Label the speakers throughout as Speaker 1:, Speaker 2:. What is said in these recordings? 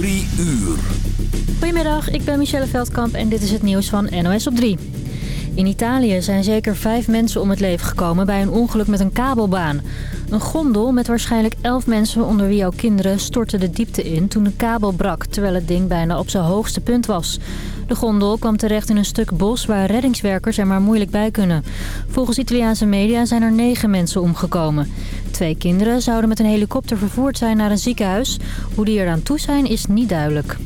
Speaker 1: Drie uur.
Speaker 2: Goedemiddag, ik ben Michelle Veldkamp en dit is het nieuws van NOS op 3. In Italië zijn zeker vijf mensen om het leven gekomen bij een ongeluk met een kabelbaan. Een gondel met waarschijnlijk elf mensen onder wie ook kinderen stortte de diepte in toen de kabel brak... terwijl het ding bijna op zijn hoogste punt was. De gondel kwam terecht in een stuk bos waar reddingswerkers er maar moeilijk bij kunnen. Volgens Italiaanse media zijn er negen mensen omgekomen. Twee kinderen zouden met een helikopter vervoerd zijn naar een ziekenhuis. Hoe die eraan toe zijn is niet duidelijk.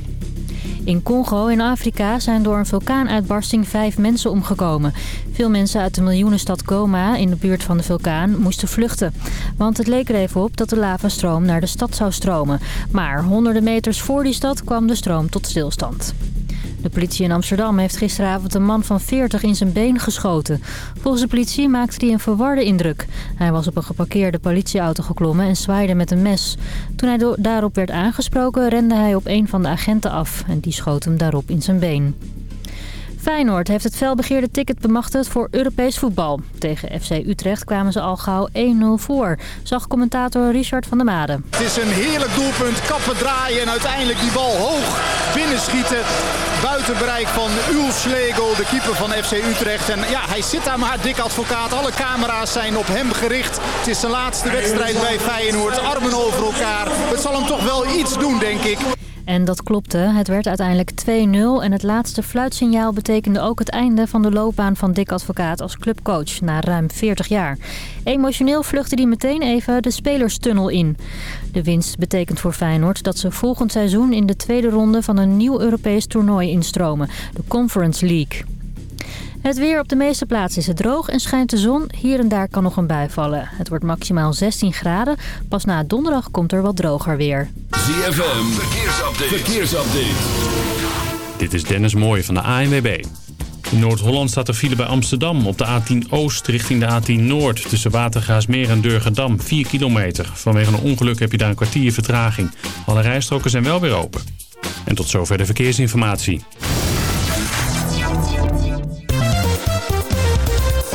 Speaker 2: In Congo in Afrika zijn door een vulkaanuitbarsting vijf mensen omgekomen. Veel mensen uit de miljoenenstad Goma in de buurt van de vulkaan moesten vluchten. Want het leek er even op dat de lavastroom naar de stad zou stromen. Maar honderden meters voor die stad kwam de stroom tot stilstand. De politie in Amsterdam heeft gisteravond een man van 40 in zijn been geschoten. Volgens de politie maakte hij een verwarde indruk. Hij was op een geparkeerde politieauto geklommen en zwaaide met een mes. Toen hij daarop werd aangesproken rende hij op een van de agenten af. En die schoot hem daarop in zijn been. Feyenoord heeft het felbegeerde ticket bemachtigd voor Europees voetbal. Tegen FC Utrecht kwamen ze al gauw 1-0 voor, zag commentator Richard van der Made.
Speaker 3: Het is een heerlijk doelpunt, kappen draaien en uiteindelijk die bal hoog binnenschieten. Buiten bereik van Ul Schlegel, de keeper van FC Utrecht. En ja, hij zit daar maar, dik advocaat. Alle camera's zijn op hem gericht. Het is zijn laatste wedstrijd bij Feyenoord. Armen over elkaar. Het zal hem toch wel iets doen, denk ik.
Speaker 2: En dat klopte. Het werd uiteindelijk 2-0 en het laatste fluitsignaal betekende ook het einde van de loopbaan van Dick Advocaat als clubcoach na ruim 40 jaar. Emotioneel vluchtte hij meteen even de spelerstunnel in. De winst betekent voor Feyenoord dat ze volgend seizoen in de tweede ronde van een nieuw Europees toernooi instromen, de Conference League. Het weer op de meeste plaatsen is het droog en schijnt de zon. Hier en daar kan nog een bui vallen. Het wordt maximaal 16 graden. Pas na donderdag komt er wat droger weer.
Speaker 1: ZFM, verkeersupdate. verkeersupdate.
Speaker 4: Dit is Dennis Mooij van de ANWB. In Noord-Holland staat er file bij Amsterdam op de A10 Oost richting de A10 Noord. Tussen Watergaasmeer en Durgedam, 4 kilometer. Vanwege een ongeluk heb je daar een kwartier vertraging. Alle rijstroken zijn wel weer open. En tot zover de verkeersinformatie.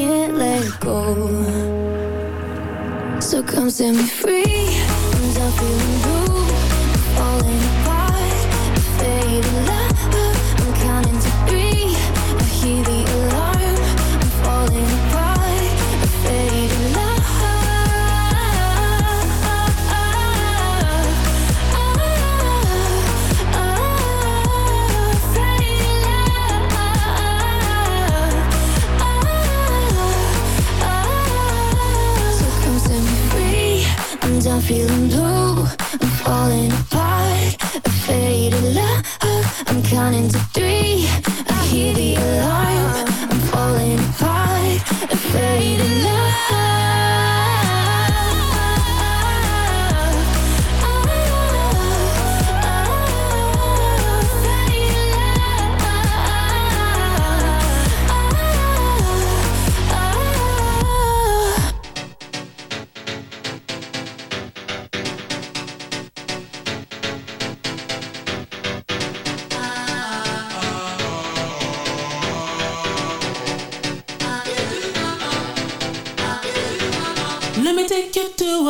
Speaker 5: can't let go. So come set me free. I'm feeling falling apart. Afraid of love I'm counting to three. I hear the alarm I'm falling apart. Afraid of love.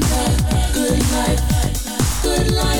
Speaker 6: life, good life, good life.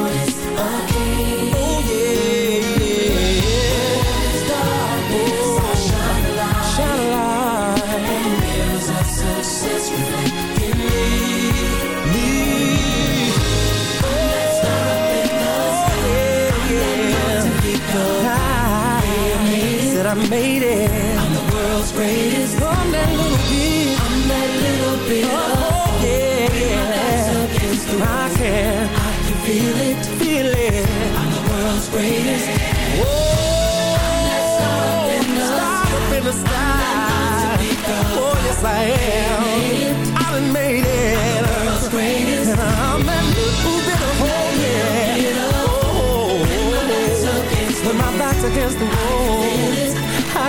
Speaker 7: made it. I'm the world's greatest. I'm that little bit. I'm oh, that little bit. Oh, yeah. I can. I can feel it. Feel it. I'm the world's greatest. Whoa. I'm that star up in the star up in the sky. Oh, yes, I am. I done made it. I'm the world's greatest. And I'm that little bit of hope. Yeah. Oh, oh, oh. when my back's against the wall,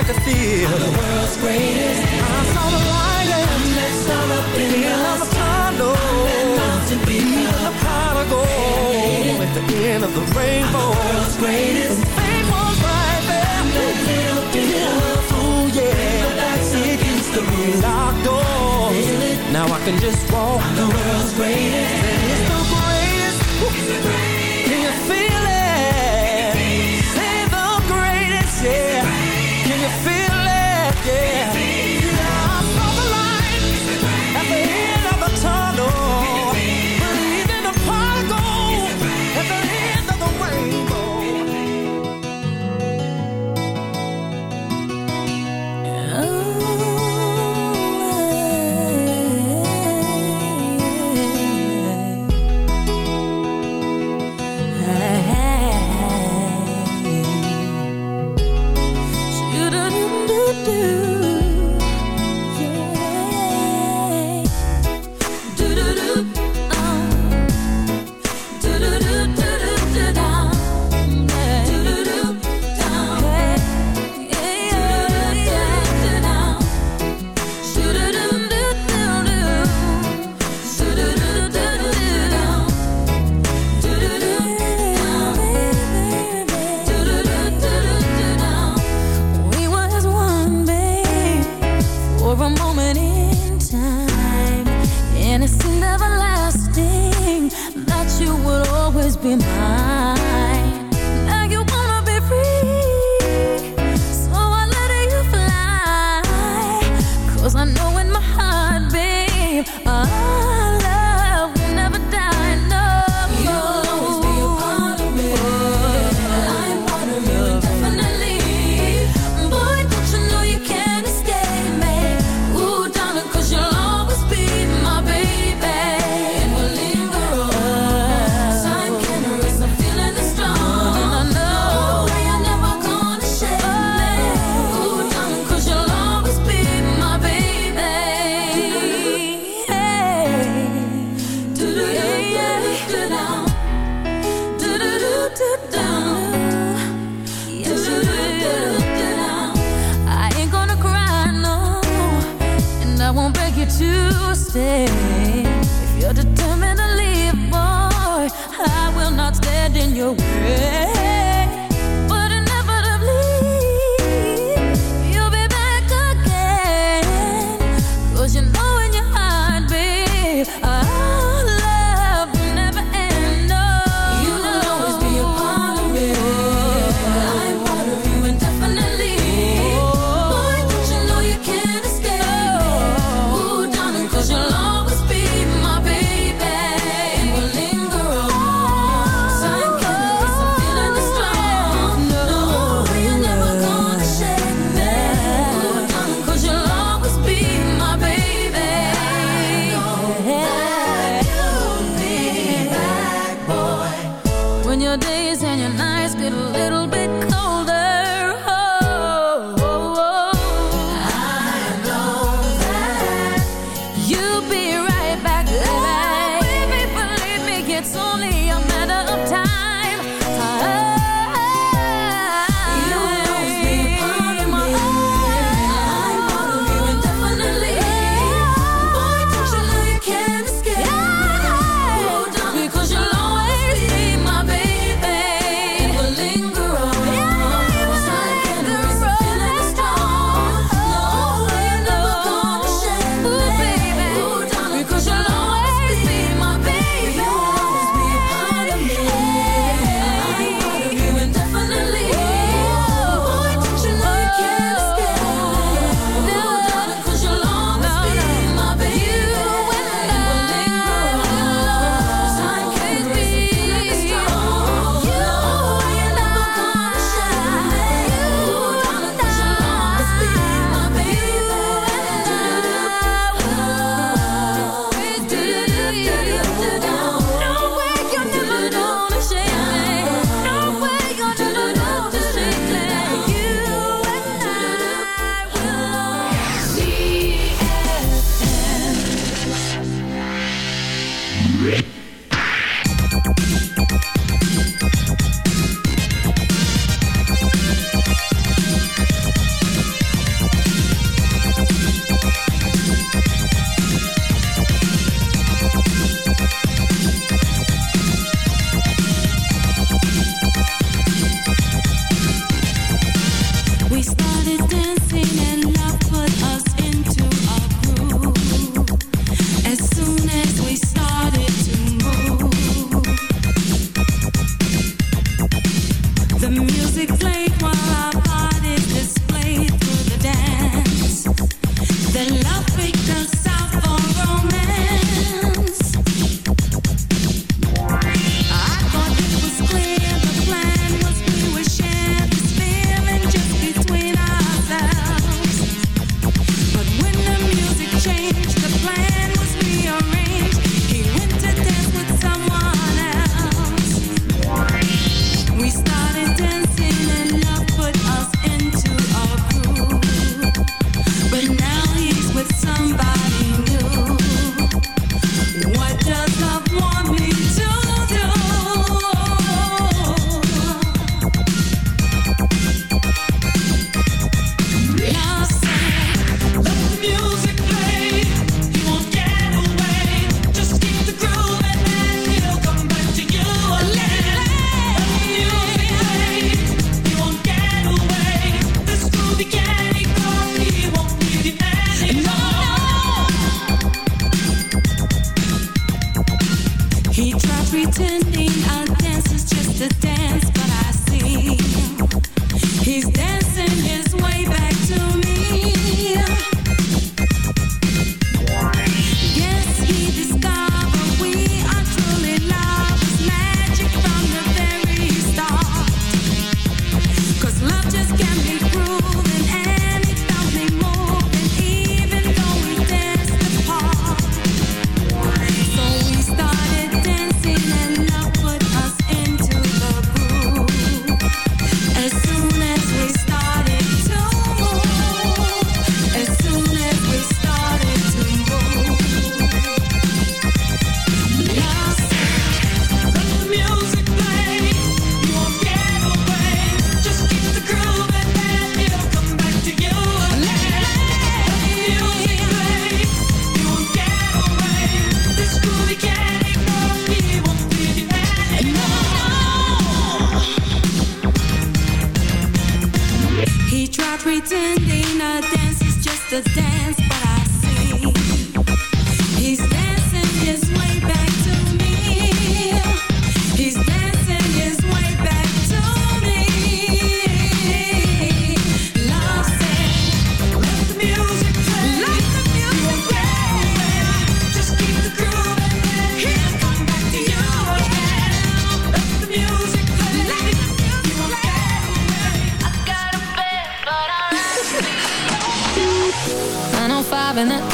Speaker 7: I can feel the world's greatest. I saw the light and that star up in the. Even the pot of gold at the end of the rainbow. The world's greatest. Fate was right there. That little bit of ooh yeah. To be locked doors. Now I can just walk. I'm the world's greatest. And it's the greatest. Yeah.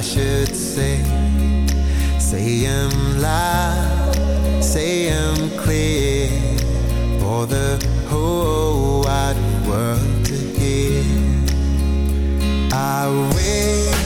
Speaker 8: I should say. Say I'm loud, say I'm clear for the whole wide world to hear.
Speaker 9: I
Speaker 10: wait.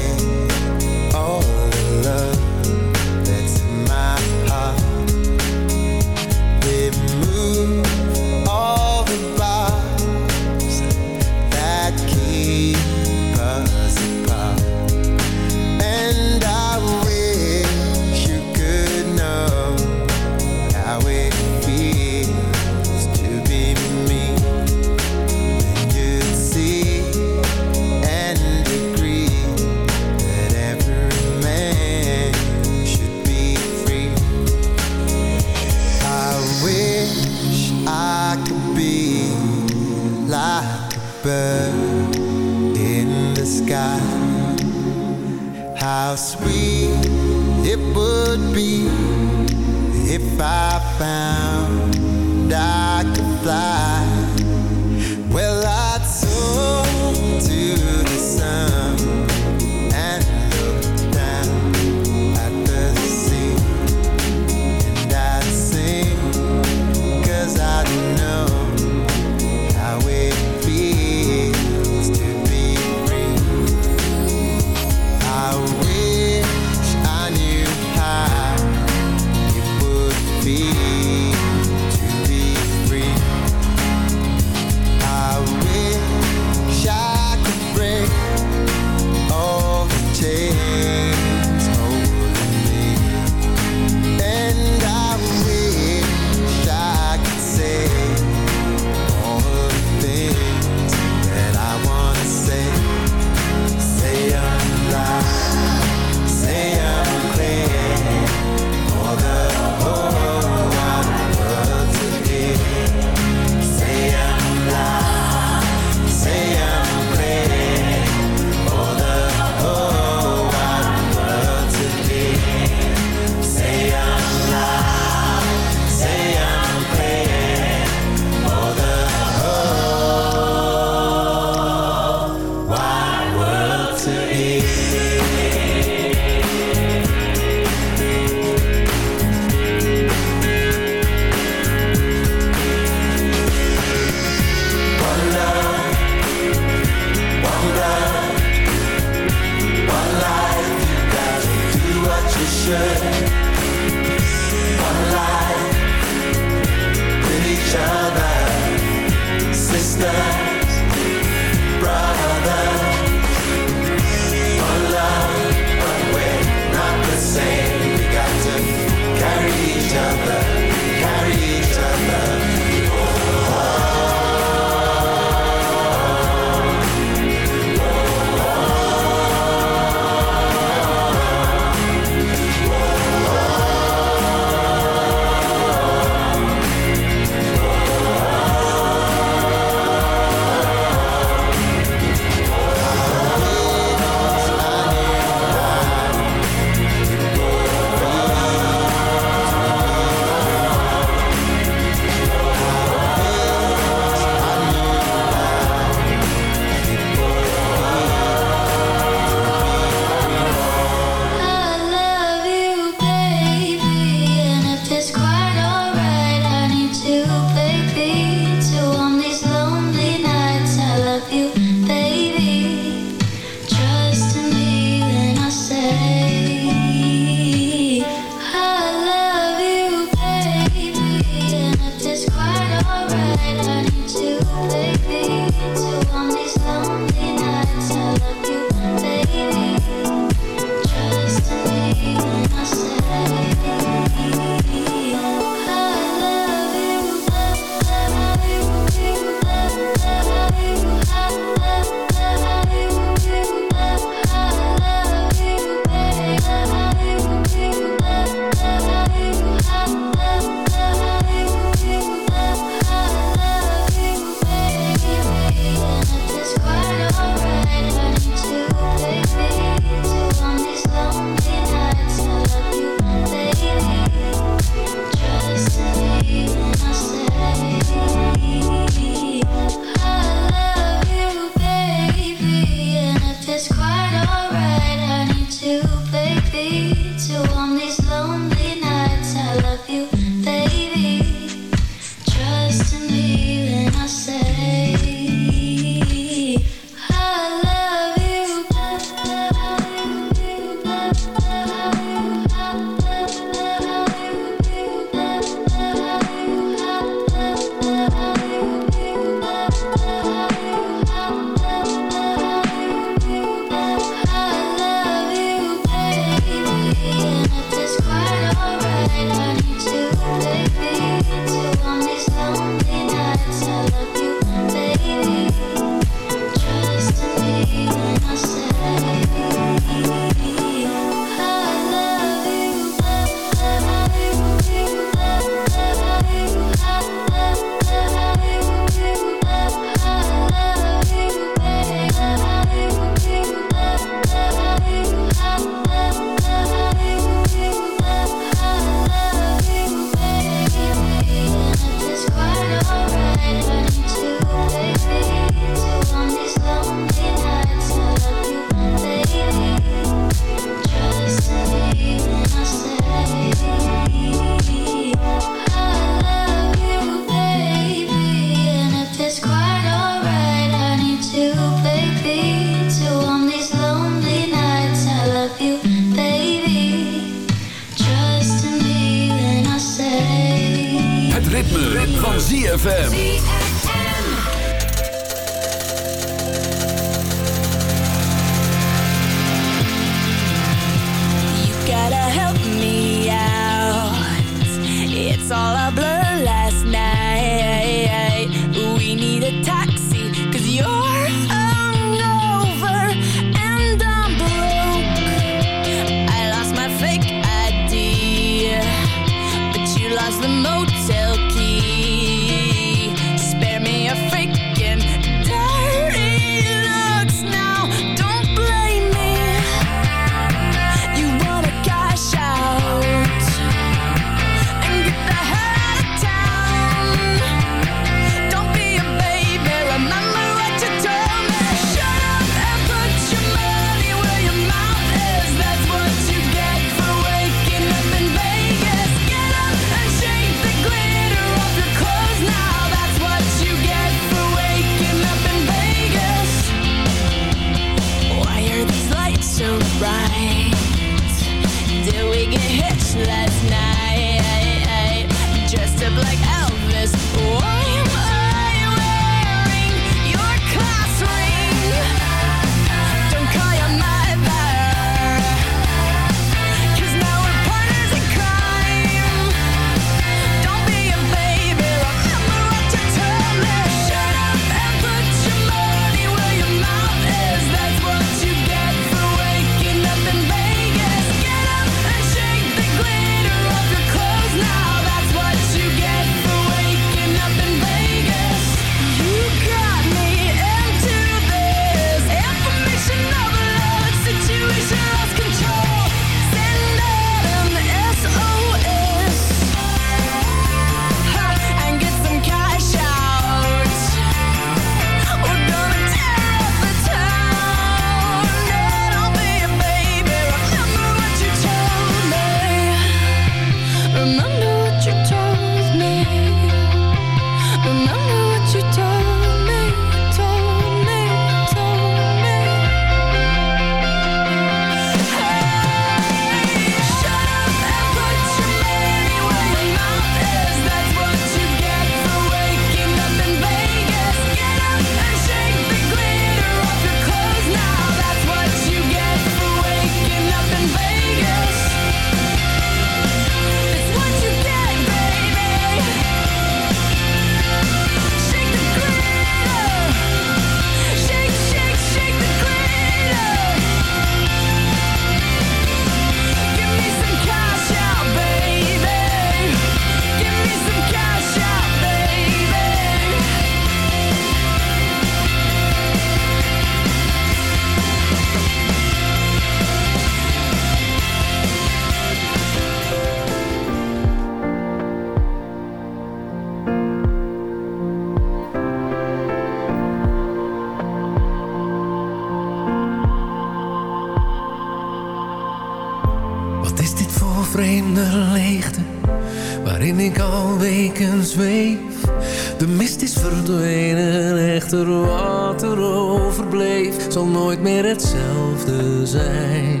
Speaker 10: nooit meer hetzelfde zijn.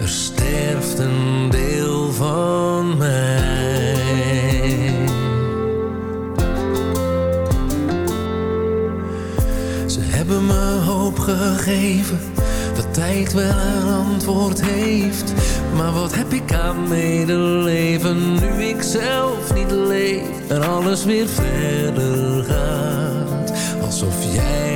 Speaker 10: Er sterft een deel van mij. Ze hebben me hoop gegeven dat tijd wel een antwoord heeft. Maar wat heb ik aan medeleven nu ik zelf niet leef en alles weer verder gaat? Alsof jij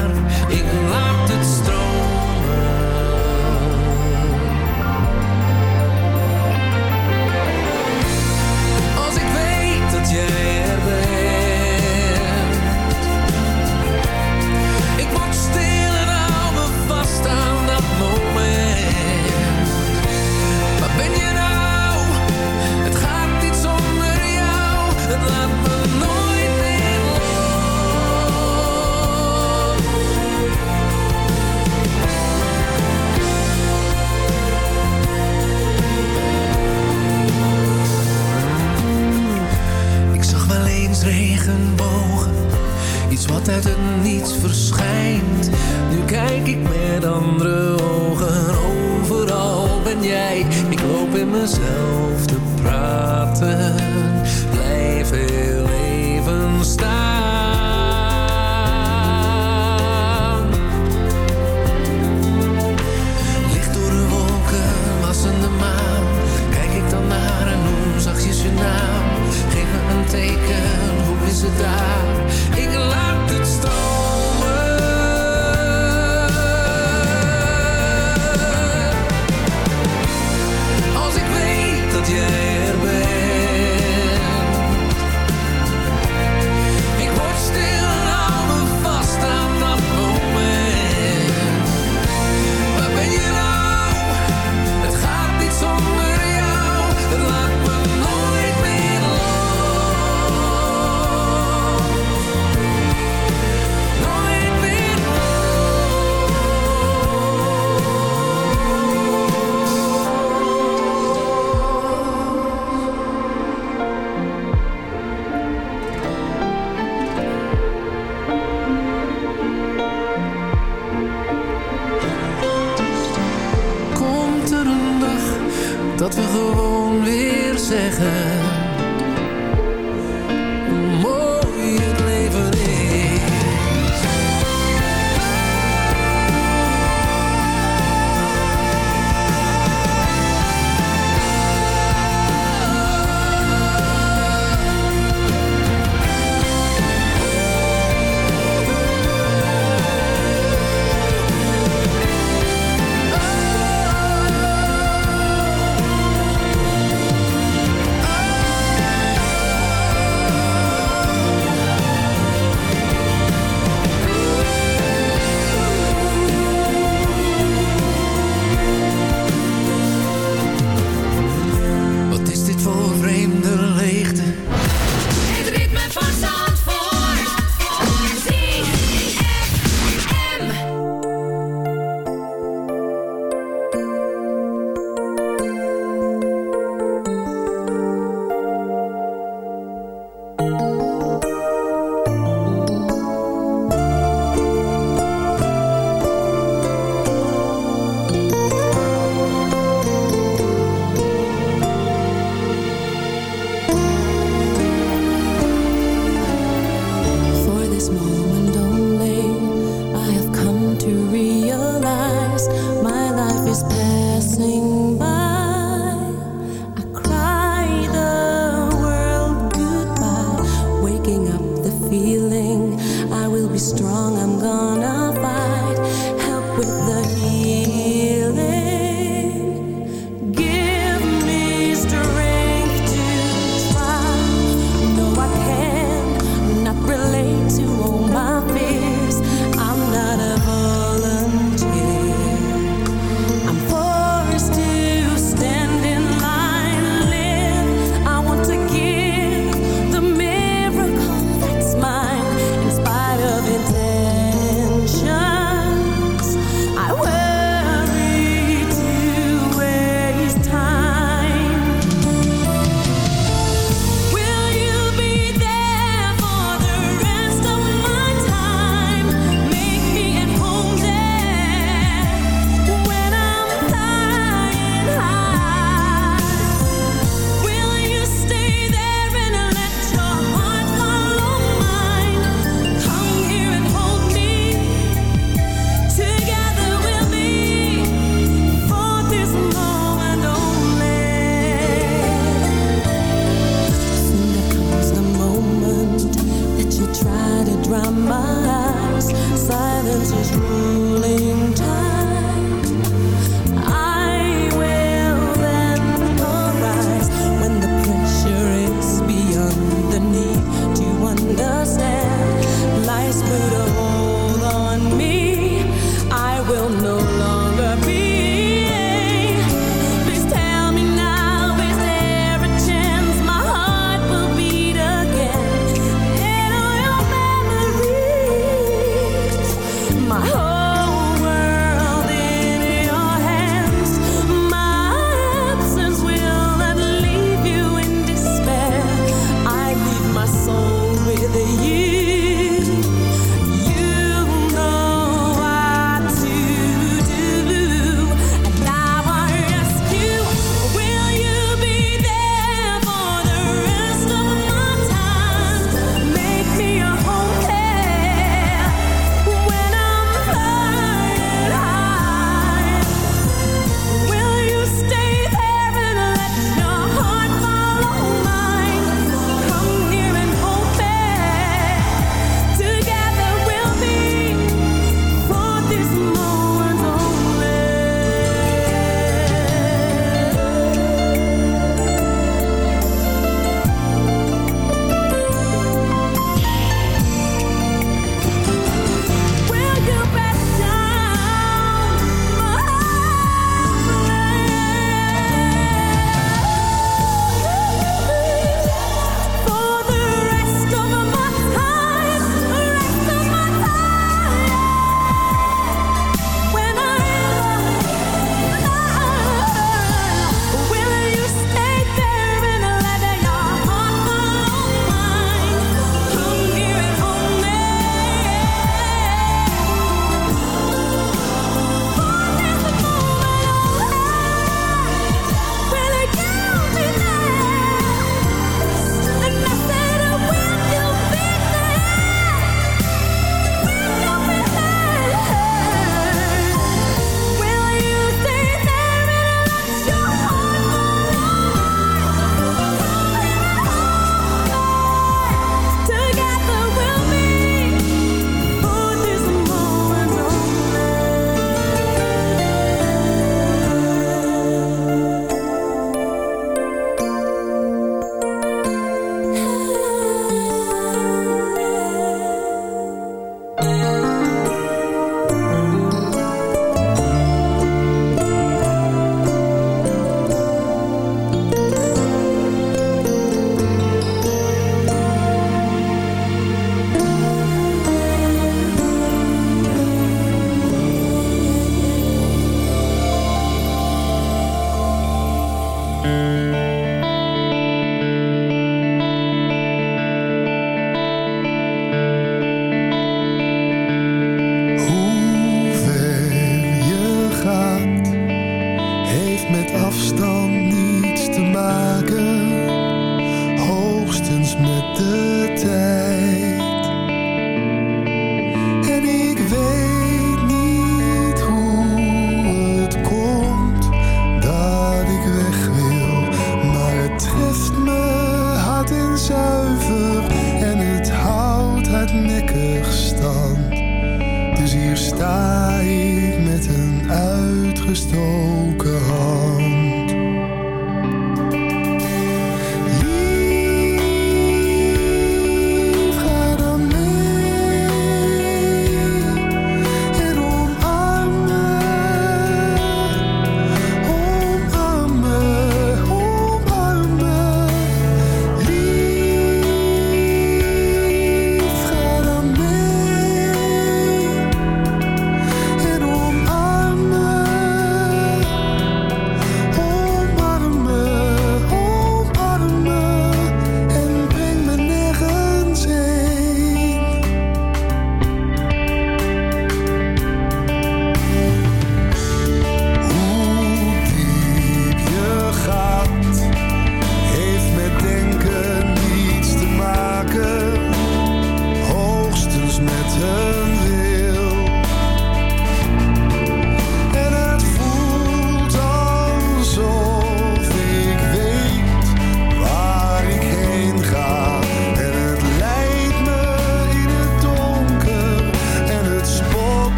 Speaker 10: Gewoon weer zeggen